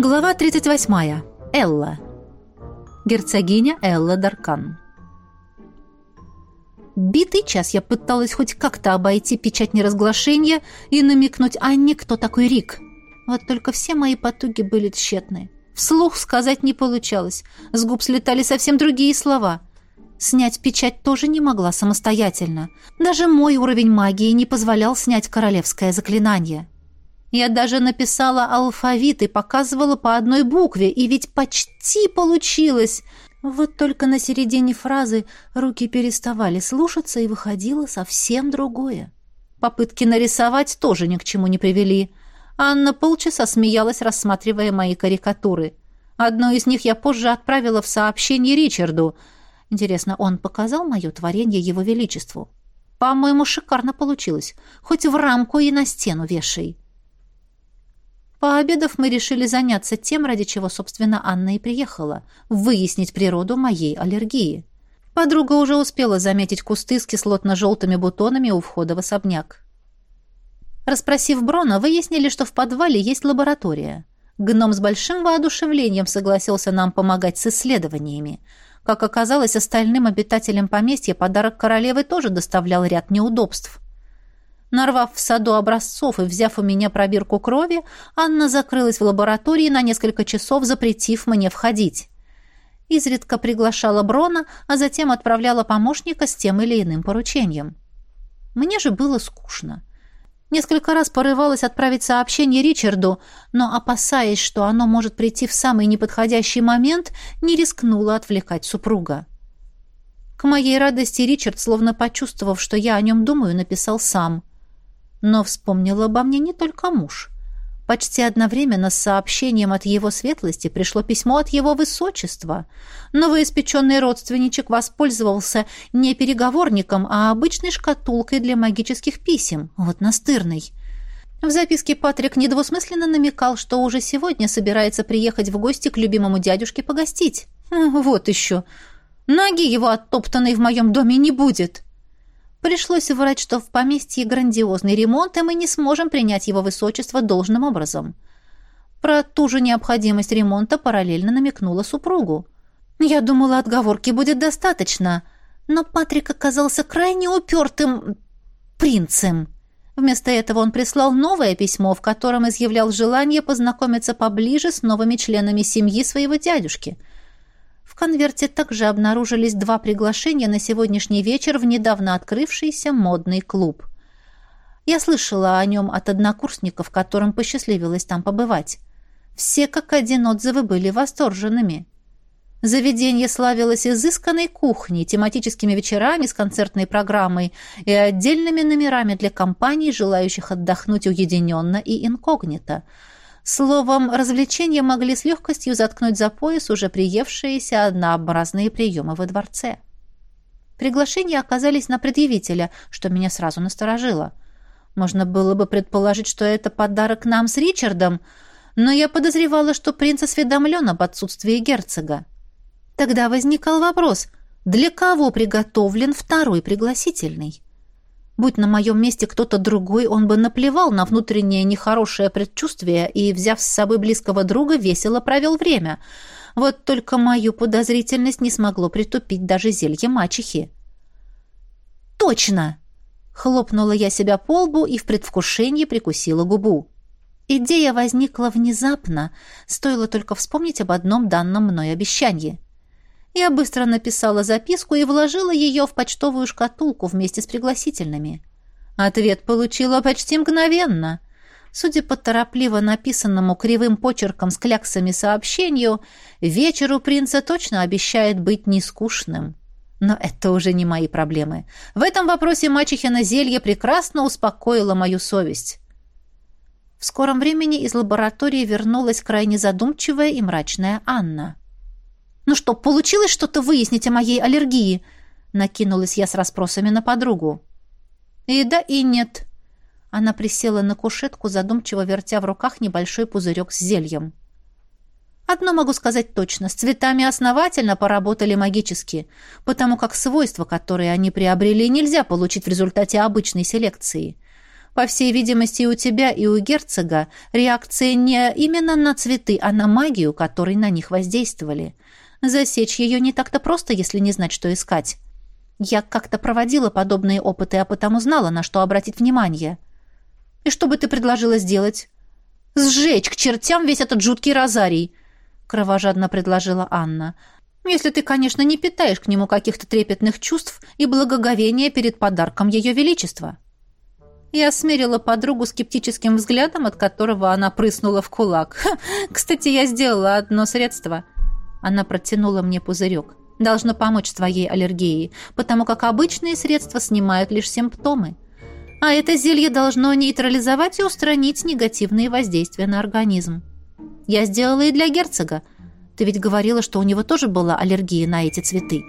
Глава 38. Элла. Герцогиня Элла Даркан. Битый час я пыталась хоть как-то обойти печать неразглашения и намекнуть Анне, кто такой Рик. Вот только все мои потуги были тщетны. Вслух сказать не получалось. С губ слетали совсем другие слова. Снять печать тоже не могла самостоятельно. Даже мой уровень магии не позволял снять королевское заклинание. Я даже написала алфавит и показывала по одной букве, и ведь почти получилось. Вот только на середине фразы руки переставали слушаться, и выходило совсем другое. Попытки нарисовать тоже ни к чему не привели. Анна полчаса смеялась, рассматривая мои карикатуры. Одну из них я позже отправила в сообщение Ричарду. Интересно, он показал мое творение его величеству? По-моему, шикарно получилось. Хоть в рамку и на стену вешай. Пообедав, мы решили заняться тем, ради чего, собственно, Анна и приехала — выяснить природу моей аллергии. Подруга уже успела заметить кусты с кислотно-желтыми бутонами у входа в особняк. Распросив Брона, выяснили, что в подвале есть лаборатория. Гном с большим воодушевлением согласился нам помогать с исследованиями. Как оказалось, остальным обитателям поместья подарок королевы тоже доставлял ряд неудобств — Нарвав в саду образцов и взяв у меня пробирку крови, Анна закрылась в лаборатории на несколько часов, запретив мне входить. Изредка приглашала Брона, а затем отправляла помощника с тем или иным поручением. Мне же было скучно. Несколько раз порывалась отправить сообщение Ричарду, но, опасаясь, что оно может прийти в самый неподходящий момент, не рискнула отвлекать супруга. К моей радости Ричард, словно почувствовав, что я о нем думаю, написал сам. Но вспомнил обо мне не только муж. Почти одновременно с сообщением от его светлости пришло письмо от его высочества. Новоиспеченный родственничек воспользовался не переговорником, а обычной шкатулкой для магических писем. Вот настырный. В записке Патрик недвусмысленно намекал, что уже сегодня собирается приехать в гости к любимому дядюшке погостить. Вот еще. Ноги его оттоптанной в моем доме не будет. Пришлось врать, что в поместье грандиозный ремонт, и мы не сможем принять его высочество должным образом. Про ту же необходимость ремонта параллельно намекнула супругу. Я думала, отговорки будет достаточно, но Патрик оказался крайне упертым принцем. Вместо этого он прислал новое письмо, в котором изъявлял желание познакомиться поближе с новыми членами семьи своего дядюшки – конверте также обнаружились два приглашения на сегодняшний вечер в недавно открывшийся модный клуб. Я слышала о нем от однокурсников, которым посчастливилось там побывать. Все как один отзывы были восторженными. Заведение славилось изысканной кухней, тематическими вечерами с концертной программой и отдельными номерами для компаний, желающих отдохнуть уединенно и инкогнито – Словом, развлечения могли с легкостью заткнуть за пояс уже приевшиеся однообразные приемы во дворце. Приглашения оказались на предъявителя, что меня сразу насторожило. Можно было бы предположить, что это подарок нам с Ричардом, но я подозревала, что принц осведомлен об отсутствии герцога. Тогда возникал вопрос, для кого приготовлен второй пригласительный? Будь на моем месте кто-то другой, он бы наплевал на внутреннее нехорошее предчувствие и, взяв с собой близкого друга, весело провел время. Вот только мою подозрительность не смогло притупить даже зелье мачехи. «Точно!» — хлопнула я себя по лбу и в предвкушении прикусила губу. Идея возникла внезапно, стоило только вспомнить об одном данном мной обещании — я быстро написала записку и вложила ее в почтовую шкатулку вместе с пригласительными. Ответ получила почти мгновенно. Судя по торопливо написанному кривым почерком с кляксами сообщению, вечер у принца точно обещает быть нескучным. Но это уже не мои проблемы. В этом вопросе мачехина зелье прекрасно успокоило мою совесть. В скором времени из лаборатории вернулась крайне задумчивая и мрачная Анна. «Ну что, получилось что-то выяснить о моей аллергии?» Накинулась я с расспросами на подругу. «И да, и нет». Она присела на кушетку, задумчиво вертя в руках небольшой пузырек с зельем. Одно могу сказать точно. С цветами основательно поработали магически, потому как свойства, которые они приобрели, нельзя получить в результате обычной селекции. По всей видимости, у тебя, и у герцога реакция не именно на цветы, а на магию, которой на них воздействовали. Засечь ее не так-то просто, если не знать, что искать. Я как-то проводила подобные опыты, а потому знала, на что обратить внимание. И что бы ты предложила сделать? Сжечь к чертям весь этот жуткий розарий, кровожадно предложила Анна. Если ты, конечно, не питаешь к нему каких-то трепетных чувств и благоговения перед подарком ее величества. Я смерила подругу скептическим взглядом, от которого она прыснула в кулак. «Кстати, я сделала одно средство». Она протянула мне пузырек. «Должно помочь твоей аллергией, потому как обычные средства снимают лишь симптомы. А это зелье должно нейтрализовать и устранить негативные воздействия на организм. Я сделала и для герцога. Ты ведь говорила, что у него тоже была аллергия на эти цветы».